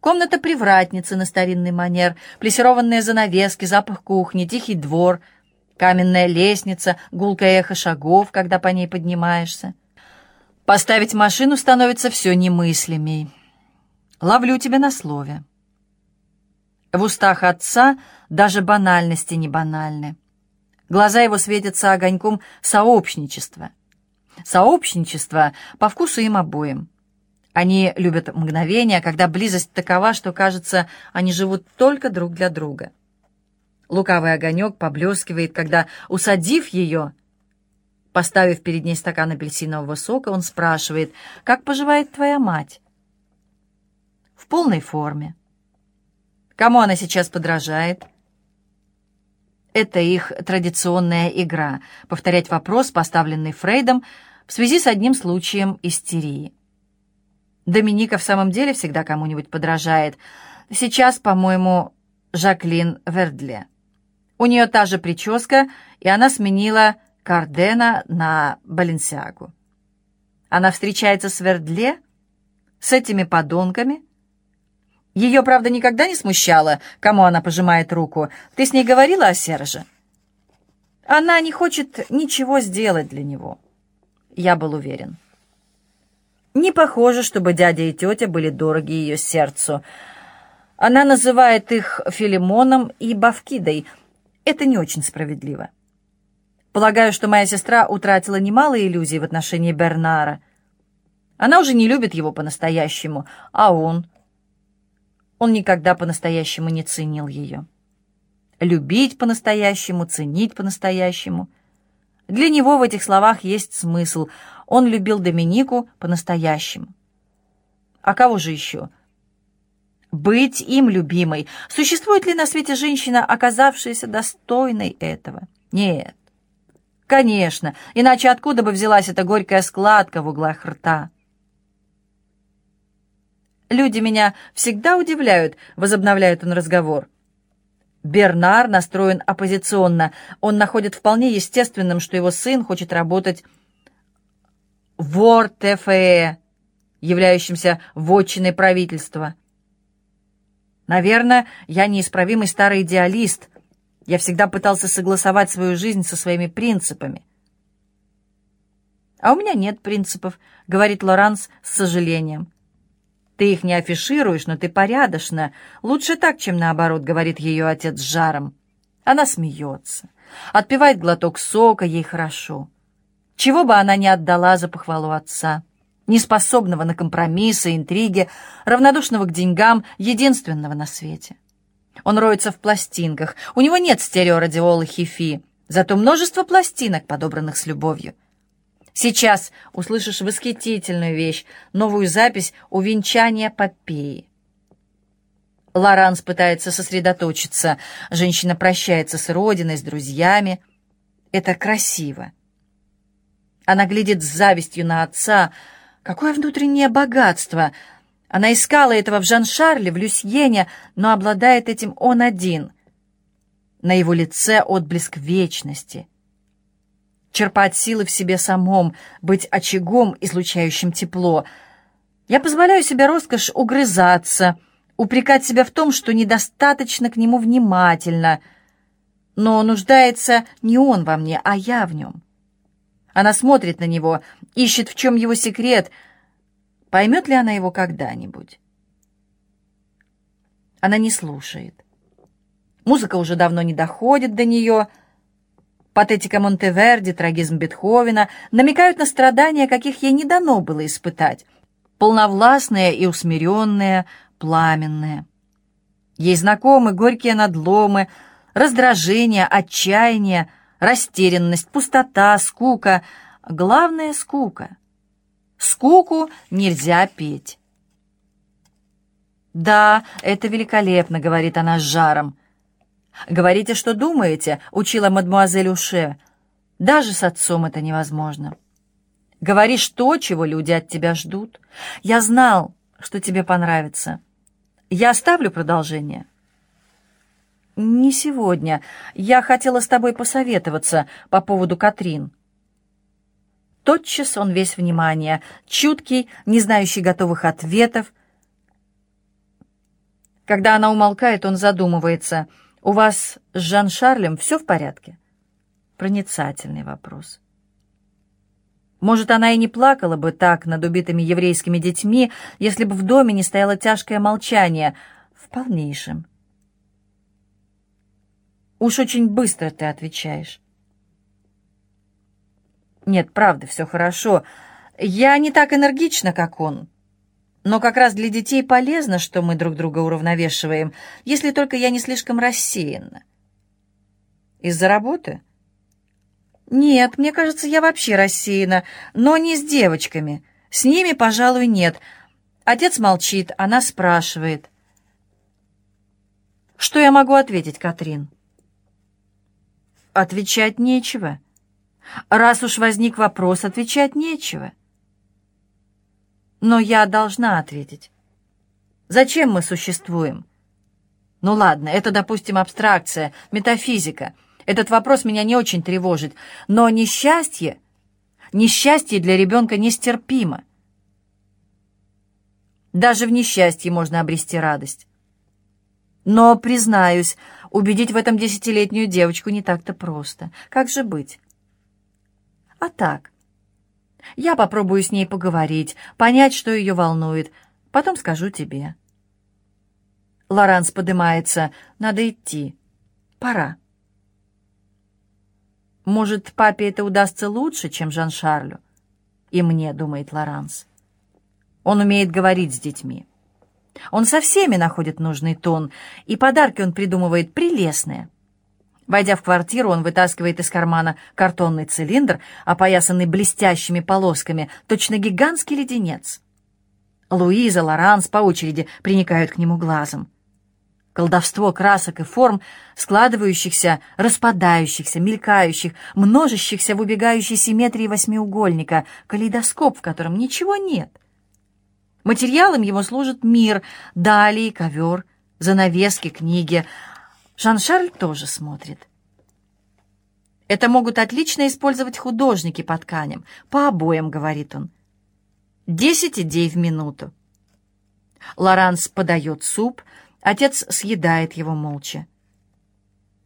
Комната привратницы на старинный манер, плессированные занавески, запах кухни, тихий двор, каменная лестница, гулкое эхо шагов, когда по ней поднимаешься. Поставить машину становится все немыслимей. Ловлю тебя на слове. В устах отца даже банальности не банальны. Глаза его светятся огоньком сообщничества. Сообщничество по вкусу им обоим. Они любят мгновения, когда близость такова, что, кажется, они живут только друг для друга. Лукавый огонек поблескивает, когда, усадив ее, поставив перед ней стакан апельсинового сока, он спрашивает, «Как поживает твоя мать?» «В полной форме». «Кому она сейчас подражает?» Это их традиционная игра — повторять вопрос, поставленный Фрейдом, в связи с одним случаем истерии. Доминика в самом деле всегда кому-нибудь подражает. Сейчас, по-моему, Жаклин Вердле. У нее та же прическа, и она сменила Кардена на Баленсиагу. Она встречается с Вердле? С этими подонками? Ее, правда, никогда не смущало, кому она пожимает руку. Ты с ней говорила о Серже? Она не хочет ничего сделать для него. Я был уверен. Не похоже, чтобы дядя и тетя были дороги ее сердцу. Она называет их Филимоном и Бавкидой. Это не очень справедливо. Полагаю, что моя сестра утратила немало иллюзий в отношении Бернара. Она уже не любит его по-настоящему, а он... Он никогда по-настоящему не ценил ее. Любить по-настоящему, ценить по-настоящему. Для него в этих словах есть смысл — он любил Доминику по-настоящему. А кого же еще? Быть им любимой. Существует ли на свете женщина, оказавшаяся достойной этого? Нет. Конечно, иначе откуда бы взялась эта горькая складка в углах рта? «Люди меня всегда удивляют», — возобновляет он разговор. Бернар настроен оппозиционно. Он находит вполне естественным, что его сын хочет работать вор ТФЭ, являющимся вотчиной правительства. Наверное, я неисправимый старый идеалист. Я всегда пытался согласовать свою жизнь со своими принципами. «А у меня нет принципов», — говорит Лоранс с сожалением. «Ты их не афишируешь, но ты порядочна. Лучше так, чем наоборот», — говорит ее отец с жаром. Она смеется. Отпивает глоток сока, ей хорошо. Чего бы она ни отдала за похвалу отца, неспособного на компромиссы, интриги, равнодушного к деньгам, единственного на свете. Он роется в пластинках, у него нет стереорадиолы хифи, зато множество пластинок, подобранных с любовью. Сейчас услышишь восхитительную вещь, новую запись увенчания Попеи. Лоранс пытается сосредоточиться. Женщина прощается с родиной, с друзьями. Это красиво. Она глядит с завистью на отца. Какое внутреннее богатство! Она искала этого в Жан-Шарле, в Люсьене, но обладает этим он один. На его лице отблеск вечности. Черпать силы в себе самом, быть очагом, излучающим тепло. Я позволяю себе роскошь угрызаться, упрекать себя в том, что недостаточно к нему внимательно. Но нуждается не он во мне, а я в нем. Она смотрит на него, ищет, в чем его секрет. Поймет ли она его когда-нибудь? Она не слушает. Музыка уже давно не доходит до нее. Патетика Монтеверди, трагизм Бетховена намекают на страдания, каких ей не дано было испытать. Полновластные и усмиренные, пламенные. Ей знакомы горькие надломы, раздражение, отчаяние, растерянность, пустота, скука. Главное — скука. Скуку нельзя петь. «Да, это великолепно», — говорит она с жаром. «Говорите, что думаете», — учила мадмуазель Уше. «Даже с отцом это невозможно. Говоришь то, чего люди от тебя ждут. Я знал, что тебе понравится. Я оставлю продолжение». «Не сегодня. Я хотела с тобой посоветоваться по поводу Катрин». Тотчас он весь внимание, чуткий, не знающий готовых ответов. Когда она умолкает, он задумывается. «У вас с Жан-Шарлем все в порядке?» Проницательный вопрос. Может, она и не плакала бы так над убитыми еврейскими детьми, если бы в доме не стояло тяжкое молчание. В полнейшем. Уж очень быстро ты отвечаешь. Нет, правда, все хорошо. Я не так энергична, как он. Но как раз для детей полезно, что мы друг друга уравновешиваем, если только я не слишком рассеянна. Из-за работы? «Нет, мне кажется, я вообще рассеяна, но не с девочками. С ними, пожалуй, нет». Отец молчит, она спрашивает. «Что я могу ответить, Катрин?» «Отвечать нечего. Раз уж возник вопрос, отвечать нечего». «Но я должна ответить. Зачем мы существуем?» «Ну ладно, это, допустим, абстракция, метафизика». Этот вопрос меня не очень тревожит, но несчастье, несчастье для ребенка нестерпимо. Даже в несчастье можно обрести радость. Но, признаюсь, убедить в этом десятилетнюю девочку не так-то просто. Как же быть? А так. Я попробую с ней поговорить, понять, что ее волнует. Потом скажу тебе. Лоранс поднимается. Надо идти. Пора. Может, папе это удастся лучше, чем Жан-Шарлю? И мне, думает Лоранс. Он умеет говорить с детьми. Он со всеми находит нужный тон, и подарки он придумывает прелестные. Войдя в квартиру, он вытаскивает из кармана картонный цилиндр, опоясанный блестящими полосками, точно гигантский леденец. Луиза, Лоранс по очереди приникают к нему глазом. Колдовство красок и форм, складывающихся, распадающихся, мелькающих, множащихся в убегающей симметрии восьмиугольника, калейдоскоп, в котором ничего нет. Материалом его служит мир, далее ковер, занавески, книги. Жан-Шарль тоже смотрит. Это могут отлично использовать художники по тканям, по обоям, говорит он. Десять идей в минуту. Лоранс подает суп — Отец съедает его молча.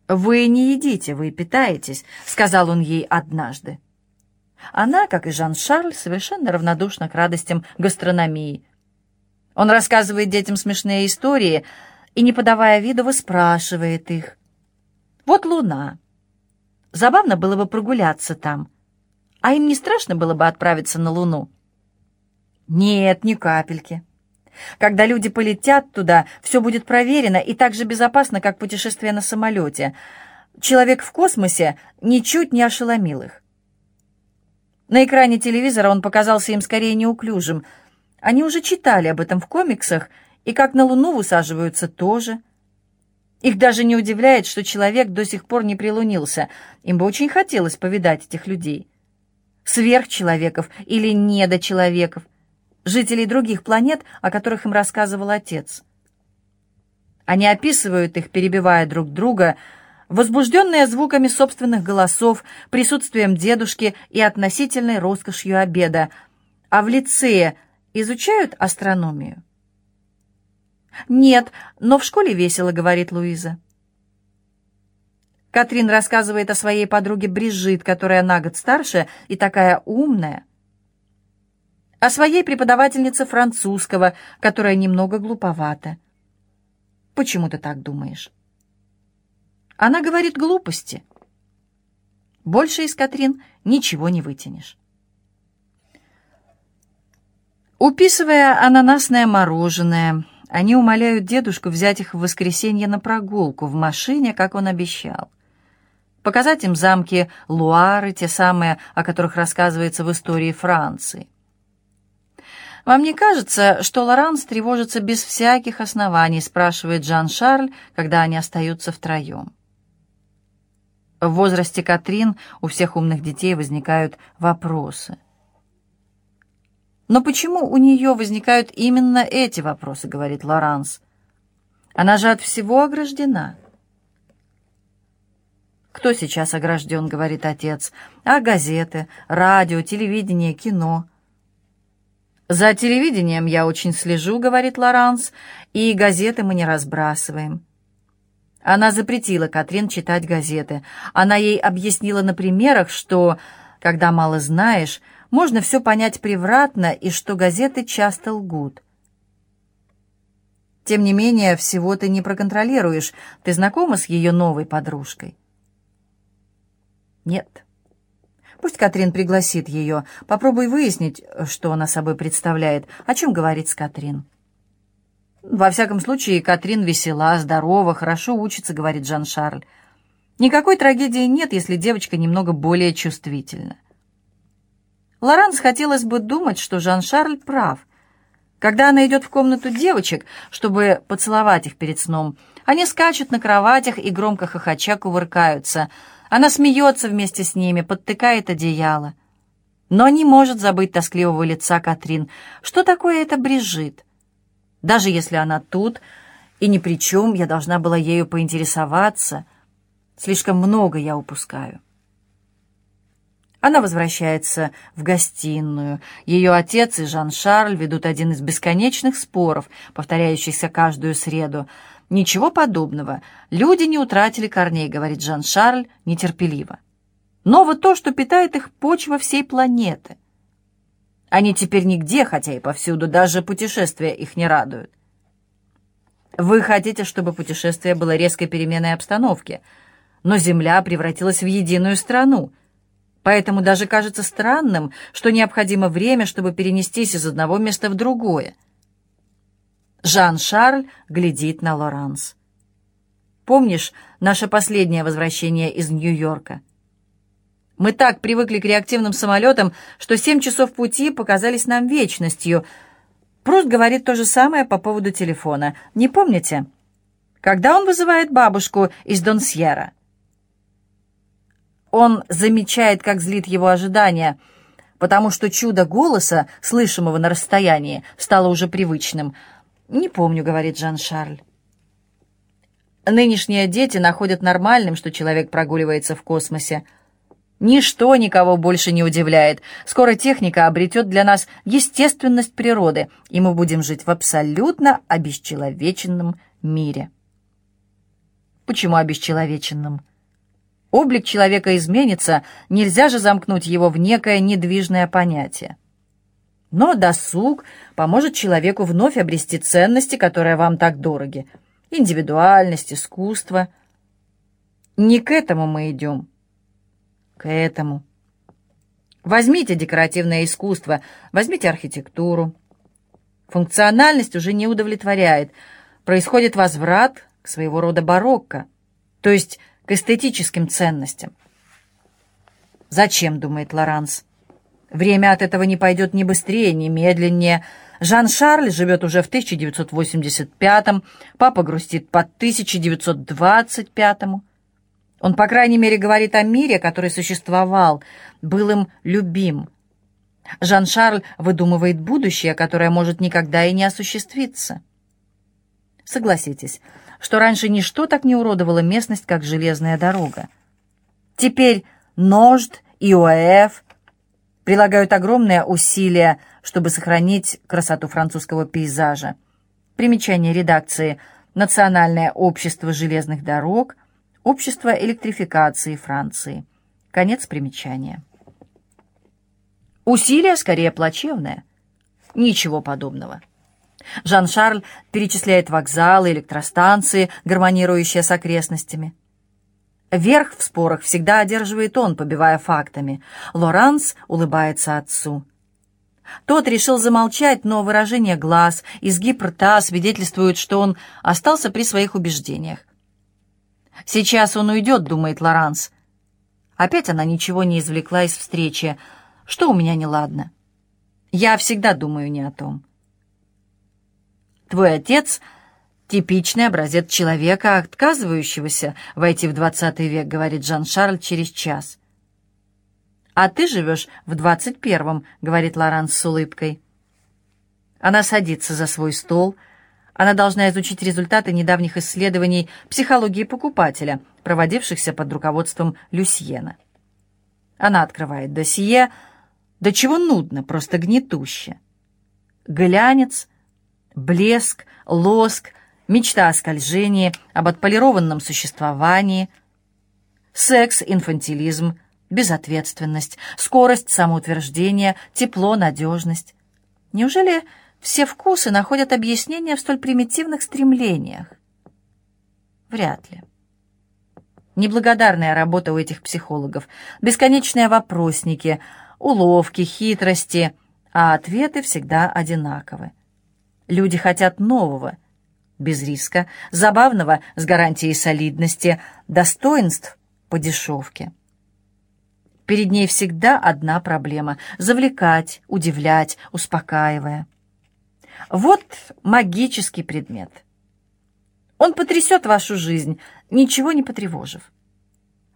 «Вы не едите, вы питаетесь», — сказал он ей однажды. Она, как и Жан-Шарль, совершенно равнодушна к радостям гастрономии. Он рассказывает детям смешные истории и, не подавая виду, выспрашивает их. «Вот луна. Забавно было бы прогуляться там. А им не страшно было бы отправиться на луну?» «Нет, ни капельки». Когда люди полетят туда, все будет проверено и так же безопасно, как путешествие на самолете. Человек в космосе ничуть не ошеломил их. На экране телевизора он показался им скорее неуклюжим. Они уже читали об этом в комиксах, и как на Луну высаживаются тоже. Их даже не удивляет, что человек до сих пор не прилунился. Им бы очень хотелось повидать этих людей. Сверхчеловеков или недочеловеков жителей других планет, о которых им рассказывал отец. Они описывают их, перебивая друг друга, возбужденные звуками собственных голосов, присутствием дедушки и относительной роскошью обеда, а в лицее изучают астрономию. «Нет, но в школе весело», — говорит Луиза. Катрин рассказывает о своей подруге Брижит, которая на год старше и такая умная о своей преподавательнице французского, которая немного глуповата. Почему ты так думаешь? Она говорит глупости. Больше из Катрин ничего не вытянешь. Уписывая ананасное мороженое, они умоляют дедушку взять их в воскресенье на прогулку в машине, как он обещал. Показать им замки Луары, те самые, о которых рассказывается в истории Франции. «Вам не кажется, что Лоранс тревожится без всяких оснований?» спрашивает Жан-Шарль, когда они остаются втроем. В возрасте Катрин у всех умных детей возникают вопросы. «Но почему у нее возникают именно эти вопросы?» — говорит Лоранс. «Она же от всего ограждена». «Кто сейчас огражден?» — говорит отец. «А газеты, радио, телевидение, кино». «За телевидением я очень слежу», — говорит Лоранс, — «и газеты мы не разбрасываем». Она запретила Катрин читать газеты. Она ей объяснила на примерах, что, когда мало знаешь, можно все понять превратно и что газеты часто лгут. Тем не менее, всего ты не проконтролируешь. Ты знакома с ее новой подружкой? Нет. Пусть Катрин пригласит ее. Попробуй выяснить, что она собой представляет. О чем говорит с Катрин? Во всяком случае, Катрин весела, здорова, хорошо учится, говорит Жан-Шарль. Никакой трагедии нет, если девочка немного более чувствительна. Лоранс хотелось бы думать, что Жан-Шарль прав — когда она идет в комнату девочек, чтобы поцеловать их перед сном, они скачут на кроватях и громко хохоча кувыркаются. Она смеется вместе с ними, подтыкает одеяло. Но не может забыть тоскливого лица Катрин. Что такое это Брижит? Даже если она тут и ни при чем, я должна была ею поинтересоваться. Слишком много я упускаю. Она возвращается в гостиную. Ее отец и Жан-Шарль ведут один из бесконечных споров, повторяющихся каждую среду. «Ничего подобного. Люди не утратили корней», — говорит Жан-Шарль нетерпеливо. «Но вот то, что питает их почва всей планеты. Они теперь нигде, хотя и повсюду, даже путешествия их не радуют. Вы хотите, чтобы путешествие было резкой переменой обстановки, но Земля превратилась в единую страну — Поэтому даже кажется странным, что необходимо время, чтобы перенестись из одного места в другое. Жан-Шарль глядит на Лоранс. «Помнишь наше последнее возвращение из Нью-Йорка? Мы так привыкли к реактивным самолетам, что семь часов пути показались нам вечностью. Пруст говорит то же самое по поводу телефона. Не помните? Когда он вызывает бабушку из Донсьера?» Он замечает, как злит его ожидания, потому что чудо голоса, слышимого на расстоянии, стало уже привычным. «Не помню», — говорит Жан-Шарль. Нынешние дети находят нормальным, что человек прогуливается в космосе. Ничто никого больше не удивляет. Скоро техника обретет для нас естественность природы, и мы будем жить в абсолютно обесчеловеченном мире. Почему обесчеловеченном? Облик человека изменится, нельзя же замкнуть его в некое недвижное понятие. Но досуг поможет человеку вновь обрести ценности, которые вам так дороги. Индивидуальность, искусство. Не к этому мы идем. К этому. Возьмите декоративное искусство, возьмите архитектуру. Функциональность уже не удовлетворяет. Происходит возврат к своего рода барокко. То есть к эстетическим ценностям. «Зачем?» — думает Лоранс. «Время от этого не пойдет ни быстрее, ни медленнее. Жан-Шарль живет уже в 1985-м, папа грустит по 1925-му. Он, по крайней мере, говорит о мире, который существовал, был им любим. Жан-Шарль выдумывает будущее, которое может никогда и не осуществиться. Согласитесь, что раньше ничто так не уродовало местность, как железная дорога. Теперь НОЖД и ОЭФ прилагают огромные усилия, чтобы сохранить красоту французского пейзажа. Примечание редакции «Национальное общество железных дорог», «Общество электрификации Франции». Конец примечания. Усилия скорее плачевное. Ничего подобного. Жан-Шарль перечисляет вокзалы, электростанции, гармонирующие с окрестностями. Верх в спорах всегда одерживает он, побивая фактами. Лоранс улыбается отцу. Тот решил замолчать, но выражение глаз, изгиб рта свидетельствуют, что он остался при своих убеждениях. «Сейчас он уйдет», — думает Лоранс. Опять она ничего не извлекла из встречи. «Что у меня неладно?» «Я всегда думаю не о том». Твой отец — типичный образец человека, отказывающегося войти в двадцатый век, говорит Жан-Шарль через час. «А ты живешь в двадцать первом», — говорит Лоранс с улыбкой. Она садится за свой стол. Она должна изучить результаты недавних исследований психологии покупателя, проводившихся под руководством Люсьена. Она открывает досье. Да чего нудно, просто гнетуще. глянец, блеск, лоск, мечта о скольжении, об отполированном существовании, секс, инфантилизм, безответственность, скорость самоутверждения, тепло, надежность. Неужели все вкусы находят объяснение в столь примитивных стремлениях? Вряд ли. Неблагодарная работа у этих психологов, бесконечные вопросники, уловки, хитрости, а ответы всегда одинаковы. Люди хотят нового, без риска, забавного, с гарантией солидности, достоинств по дешевке. Перед ней всегда одна проблема — завлекать, удивлять, успокаивая. Вот магический предмет. Он потрясет вашу жизнь, ничего не потревожив.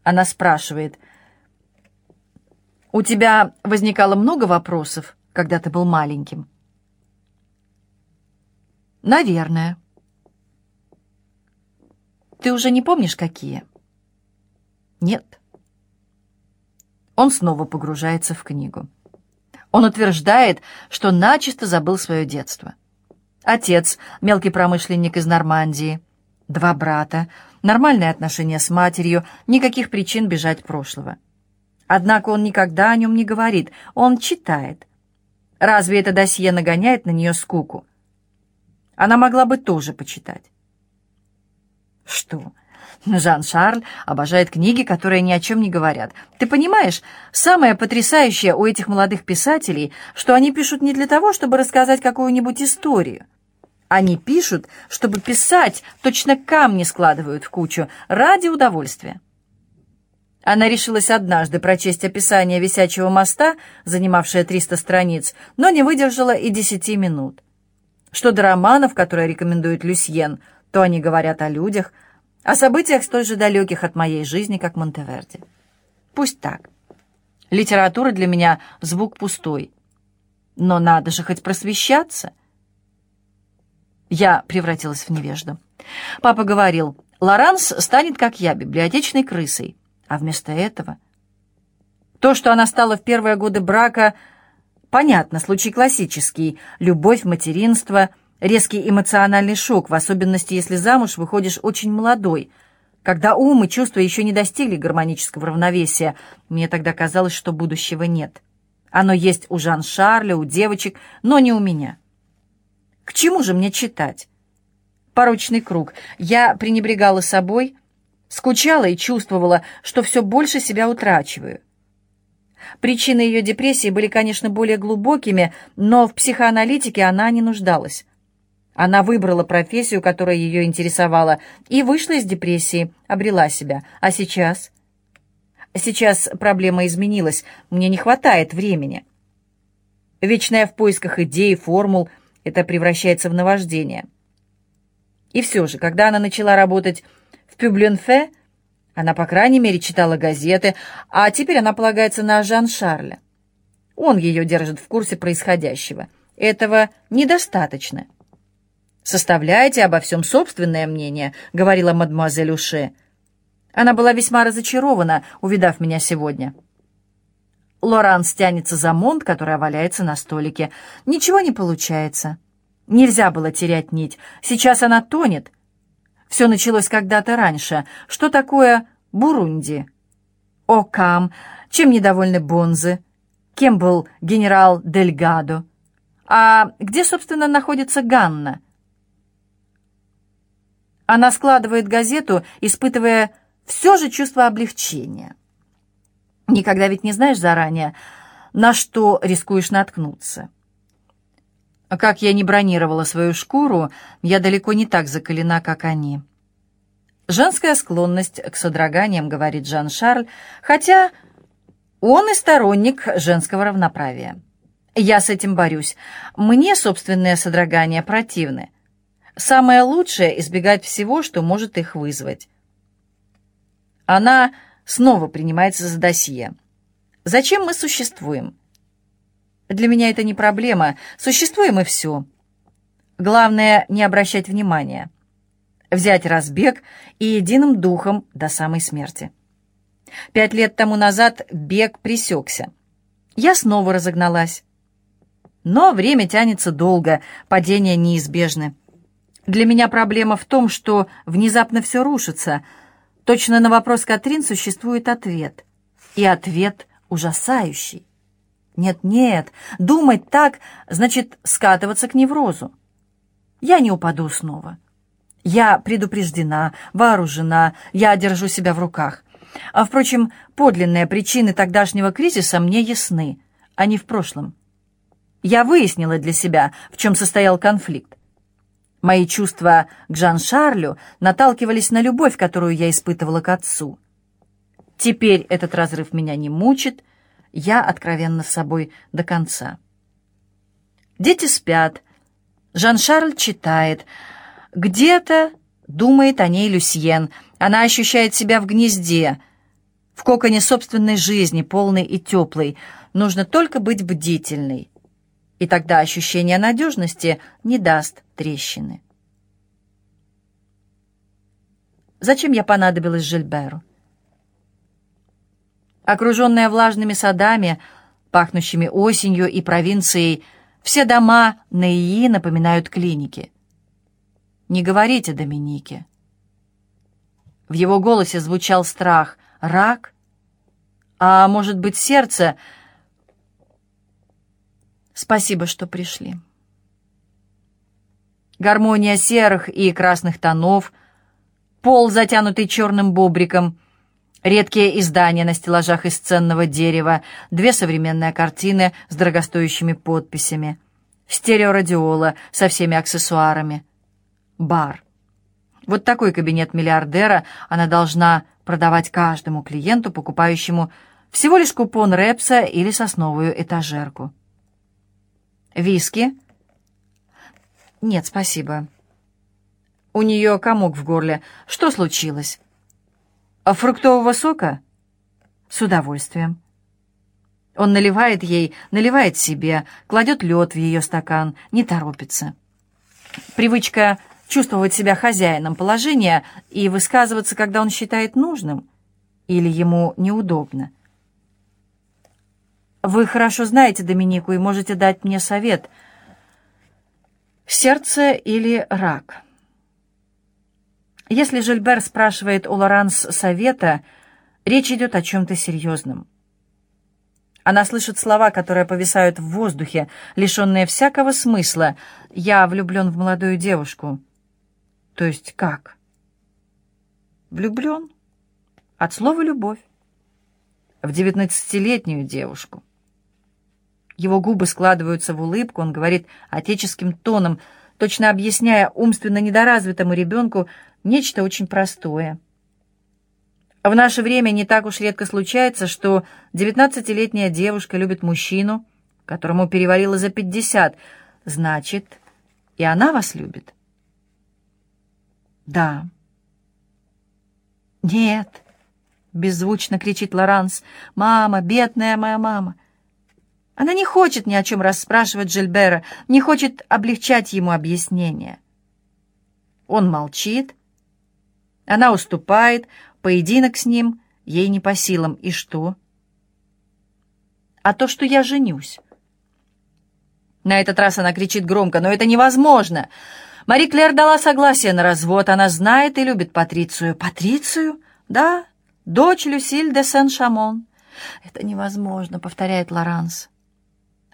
Она спрашивает, «У тебя возникало много вопросов, когда ты был маленьким?» «Наверное». «Ты уже не помнишь, какие?» «Нет». Он снова погружается в книгу. Он утверждает, что начисто забыл свое детство. Отец, мелкий промышленник из Нормандии, два брата, нормальные отношения с матерью, никаких причин бежать прошлого. Однако он никогда о нем не говорит, он читает. Разве это досье нагоняет на нее скуку? Она могла бы тоже почитать. Что? Жан-Шарль обожает книги, которые ни о чем не говорят. Ты понимаешь, самое потрясающее у этих молодых писателей, что они пишут не для того, чтобы рассказать какую-нибудь историю. Они пишут, чтобы писать, точно камни складывают в кучу, ради удовольствия. Она решилась однажды прочесть описание висячего моста, занимавшее 300 страниц, но не выдержала и десяти минут. Что до романов, которые рекомендует Люсьен, то они говорят о людях – о событиях столь же далеких от моей жизни, как Монтеверди. Пусть так. Литература для меня — звук пустой. Но надо же хоть просвещаться. Я превратилась в невежду. Папа говорил, Лоранс станет, как я, библиотечной крысой. А вместо этого... То, что она стала в первые годы брака, понятно, случай классический. Любовь, материнство — Резкий эмоциональный шок, в особенности, если замуж выходишь очень молодой, когда ум и чувства еще не достигли гармонического равновесия. Мне тогда казалось, что будущего нет. Оно есть у Жан-Шарля, у девочек, но не у меня. К чему же мне читать? Порочный круг. Я пренебрегала собой, скучала и чувствовала, что все больше себя утрачиваю. Причины ее депрессии были, конечно, более глубокими, но в психоаналитике она не нуждалась. Она выбрала профессию, которая ее интересовала, и вышла из депрессии, обрела себя. А сейчас? Сейчас проблема изменилась, мне не хватает времени. Вечная в поисках идей, формул, это превращается в наваждение. И все же, когда она начала работать в Пюбленфе, она, по крайней мере, читала газеты, а теперь она полагается на Жан-Шарля. Он ее держит в курсе происходящего. Этого недостаточно. «Составляйте обо всем собственное мнение», — говорила мадемуазель Уше. Она была весьма разочарована, увидав меня сегодня. Лоран стянется за монт, которая валяется на столике. Ничего не получается. Нельзя было терять нить. Сейчас она тонет. Все началось когда-то раньше. Что такое Бурунди? О, Кам, чем недовольны Бонзы? Кем был генерал Дельгадо? А где, собственно, находится Ганна? Она складывает газету, испытывая все же чувство облегчения. Никогда ведь не знаешь заранее, на что рискуешь наткнуться. Как я не бронировала свою шкуру, я далеко не так закалена, как они. Женская склонность к содроганиям, говорит Жан-Шарль, хотя он и сторонник женского равноправия. Я с этим борюсь. Мне собственные содрогания противны. Самое лучшее — избегать всего, что может их вызвать. Она снова принимается за досье. Зачем мы существуем? Для меня это не проблема. Существуем и все. Главное — не обращать внимания. Взять разбег и единым духом до самой смерти. Пять лет тому назад бег пресекся. Я снова разогналась. Но время тянется долго, падения неизбежны. Для меня проблема в том, что внезапно все рушится. Точно на вопрос Катрин существует ответ. И ответ ужасающий. Нет-нет, думать так значит скатываться к неврозу. Я не упаду снова. Я предупреждена, вооружена, я держу себя в руках. А, впрочем, подлинные причины тогдашнего кризиса мне ясны, а не в прошлом. Я выяснила для себя, в чем состоял конфликт. Мои чувства к Жан-Шарлю наталкивались на любовь, которую я испытывала к отцу. Теперь этот разрыв меня не мучит, я откровенна с собой до конца. Дети спят, Жан-Шарль читает. Где-то думает о ней Люсьен. Она ощущает себя в гнезде, в коконе собственной жизни, полной и теплой. Нужно только быть бдительной и тогда ощущение надежности не даст трещины. Зачем я понадобилась Жильберу? Окруженная влажными садами, пахнущими осенью и провинцией, все дома на Ии напоминают клиники. Не говорите Доминике. В его голосе звучал страх. Рак? А может быть, сердце — Спасибо, что пришли. Гармония серых и красных тонов, пол, затянутый черным бобриком, редкие издания на стеллажах из ценного дерева, две современные картины с дорогостоящими подписями, стереорадиола со всеми аксессуарами, бар. Вот такой кабинет миллиардера она должна продавать каждому клиенту, покупающему всего лишь купон Репса или сосновую этажерку. «Виски?» «Нет, спасибо». У нее комок в горле. Что случилось? А фруктового сока? С удовольствием. Он наливает ей, наливает себе, кладет лед в ее стакан, не торопится. Привычка чувствовать себя хозяином положения и высказываться, когда он считает нужным или ему неудобно. Вы хорошо знаете Доминику и можете дать мне совет. Сердце или рак? Если Жильбер спрашивает у Лоранс совета, речь идет о чем-то серьезном. Она слышит слова, которые повисают в воздухе, лишенные всякого смысла. «Я влюблен в молодую девушку». То есть как? Влюблен? От слова «любовь». В девятнадцатилетнюю девушку. Его губы складываются в улыбку, он говорит отеческим тоном, точно объясняя умственно недоразвитому ребенку нечто очень простое. В наше время не так уж редко случается, что девятнадцатилетняя девушка любит мужчину, которому перевалило за пятьдесят. Значит, и она вас любит? Да. Нет, беззвучно кричит Лоранс. Мама, бедная моя мама. Она не хочет ни о чем расспрашивать Жильбера, не хочет облегчать ему объяснение. Он молчит. Она уступает, поединок с ним ей не по силам. И что? А то, что я женюсь. На этот раз она кричит громко, но это невозможно. Мари Клэр дала согласие на развод. Она знает и любит Патрицию. Патрицию? Да, дочь Люсиль де Сен-Шамон. «Это невозможно», — повторяет Лоранс.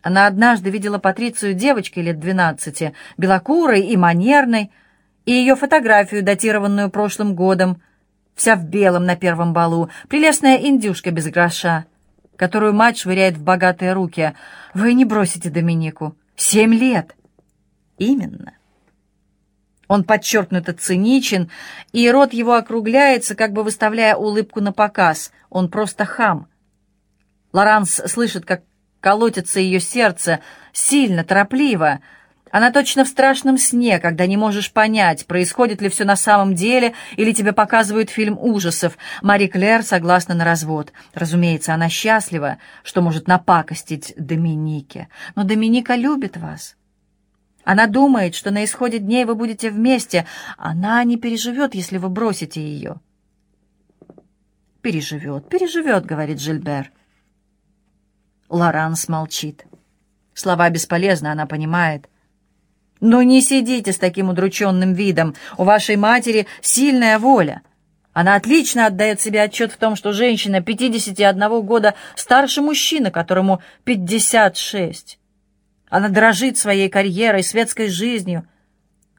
Она однажды видела Патрицию девочкой лет двенадцати, белокурой и манерной, и ее фотографию, датированную прошлым годом, вся в белом на первом балу, прелестная индюшка без гроша, которую мать швыряет в богатые руки. «Вы не бросите Доминику. Семь лет!» «Именно!» Он подчеркнуто циничен, и рот его округляется, как бы выставляя улыбку на показ. Он просто хам. Лоранс слышит, как колотится ее сердце, сильно, торопливо. Она точно в страшном сне, когда не можешь понять, происходит ли все на самом деле, или тебе показывают фильм ужасов. Мари Клэр согласна на развод. Разумеется, она счастлива, что может напакостить Доминике. Но Доминика любит вас. Она думает, что на исходе дней вы будете вместе. Она не переживет, если вы бросите ее. «Переживет, переживет», — говорит Жильбер. Лоранс молчит. Слова бесполезны, она понимает. Но не сидите с таким удрученным видом. У вашей матери сильная воля. Она отлично отдает себе отчет в том, что женщина 51 года старше мужчины, которому 56. Она дрожит своей карьерой, светской жизнью.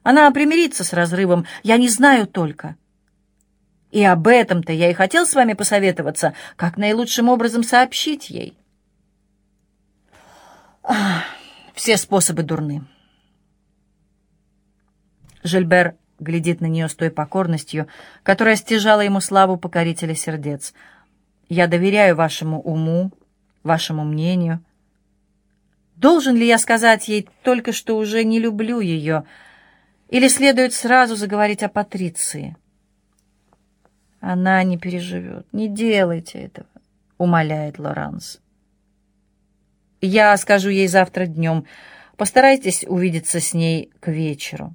Она примирится с разрывом, я не знаю только. И об этом-то я и хотел с вами посоветоваться, как наилучшим образом сообщить ей. Все способы дурны. Жильбер глядит на нее с той покорностью, которая стяжала ему славу покорителя сердец. «Я доверяю вашему уму, вашему мнению. Должен ли я сказать ей только, что уже не люблю ее, или следует сразу заговорить о Патриции?» «Она не переживет. Не делайте этого», — умоляет Лоранс. «Я скажу ей завтра днем. Постарайтесь увидеться с ней к вечеру».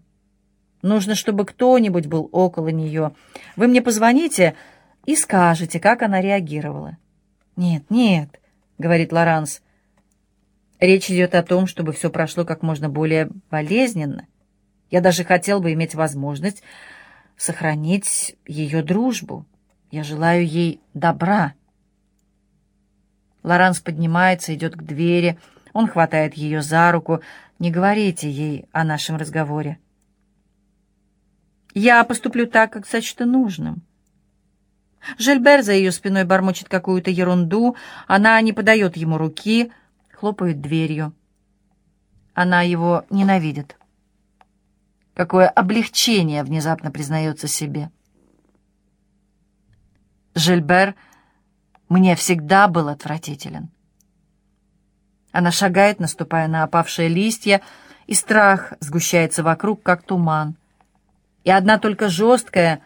Нужно, чтобы кто-нибудь был около нее. Вы мне позвоните и скажете, как она реагировала». «Нет, нет», — говорит Лоранс. «Речь идет о том, чтобы все прошло как можно более болезненно. Я даже хотел бы иметь возможность сохранить ее дружбу. Я желаю ей добра». Лоранс поднимается, идет к двери. Он хватает ее за руку. «Не говорите ей о нашем разговоре». Я поступлю так, как сочту нужным. Жильбер за ее спиной бормочет какую-то ерунду, она не подает ему руки, хлопает дверью. Она его ненавидит. Какое облегчение внезапно признается себе. Жильбер мне всегда был отвратителен. Она шагает, наступая на опавшие листья, и страх сгущается вокруг, как туман и одна только жесткая,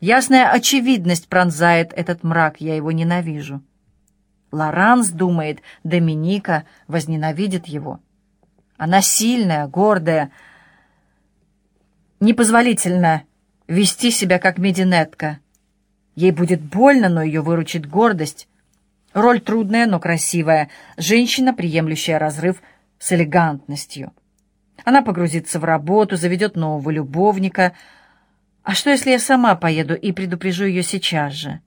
ясная очевидность пронзает этот мрак, я его ненавижу. Лоранс думает, Доминика возненавидит его. Она сильная, гордая, непозволительно вести себя как мединетка. Ей будет больно, но ее выручит гордость. Роль трудная, но красивая. Женщина, приемлющая разрыв с элегантностью. Она погрузится в работу, заведет нового любовника. А что, если я сама поеду и предупрежу ее сейчас же?»